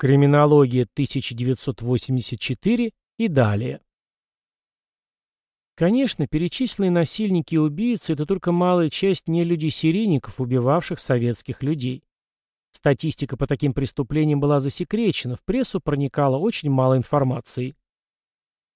Криминология 1984 и далее. Конечно, перечисленные насильники и убийцы – это только малая часть нелюдей-серийников, убивавших советских людей. Статистика по таким преступлениям была засекречена, в прессу проникало очень мало информации.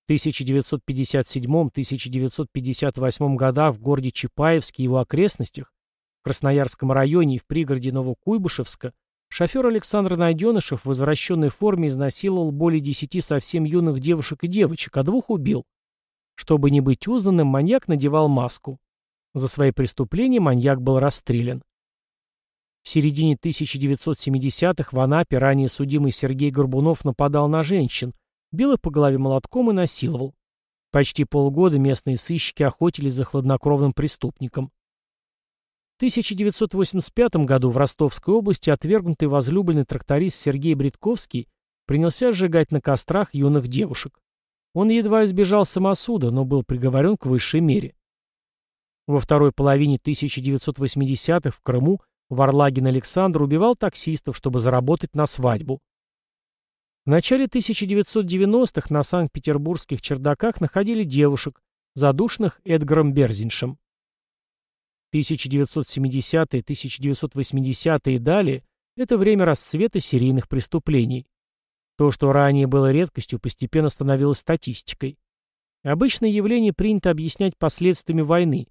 В 1957-1958 годах в городе Чапаевске и его окрестностях, в Красноярском районе и в пригороде Новокуйбышевска Шофер Александр Найденышев в возвращенной форме изнасиловал более десяти совсем юных девушек и девочек, а двух убил. Чтобы не быть узнанным, маньяк надевал маску. За свои преступления маньяк был расстрелян. В середине 1970-х в Анапе ранее судимый Сергей Горбунов нападал на женщин, бил их по голове молотком и насиловал. Почти полгода местные сыщики охотились за хладнокровным преступником. В 1985 году в Ростовской области отвергнутый возлюбленный тракторист Сергей Бредковский принялся сжигать на кострах юных девушек. Он едва избежал самосуда, но был приговорен к высшей мере. Во второй половине 1980-х в Крыму Варлагин Александр убивал таксистов, чтобы заработать на свадьбу. В начале 1990-х на Санкт-Петербургских чердаках находили девушек, задушенных Эдгаром Берзиншем. 1970-е, 1980-е и далее – это время расцвета серийных преступлений. То, что ранее было редкостью, постепенно становилось статистикой. Обычное явление принято объяснять последствиями войны.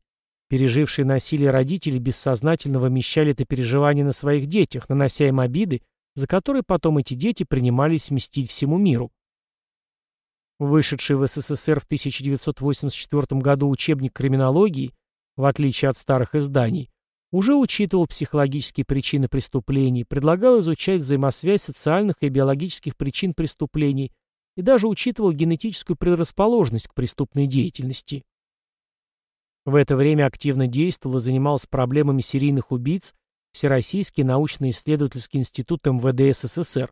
Пережившие насилие родители бессознательно вымещали это переживание на своих детях, нанося им обиды, за которые потом эти дети принимались мстить всему миру. Вышедший в СССР в 1984 году учебник криминологии в отличие от старых изданий, уже учитывал психологические причины преступлений, предлагал изучать взаимосвязь социальных и биологических причин преступлений и даже учитывал генетическую предрасположенность к преступной деятельности. В это время активно действовал и занимался проблемами серийных убийц Всероссийский научно-исследовательский институт МВД СССР.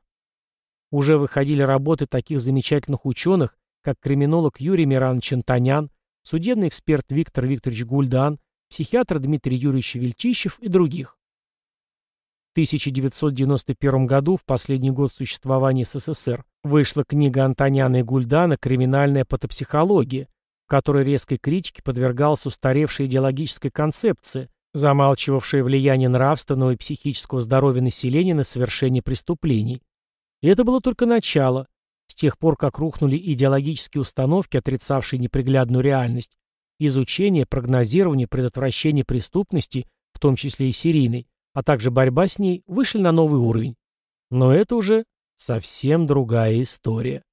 Уже выходили работы таких замечательных ученых, как криминолог Юрий Миранович Антонян, судебный эксперт Виктор Викторович Гульдан, психиатр Дмитрий Юрьевич Вельтищев и других. В 1991 году, в последний год существования СССР, вышла книга Антоняна и Гульдана «Криминальная патопсихология», в которой резкой критике подвергалась устаревшая идеологическая концепция, замалчивавшая влияние нравственного и психического здоровья населения на совершение преступлений. И это было только начало. С тех пор, как рухнули идеологические установки, отрицавшие неприглядную реальность, изучение, прогнозирование, предотвращение преступности, в том числе и серийной, а также борьба с ней, вышли на новый уровень. Но это уже совсем другая история.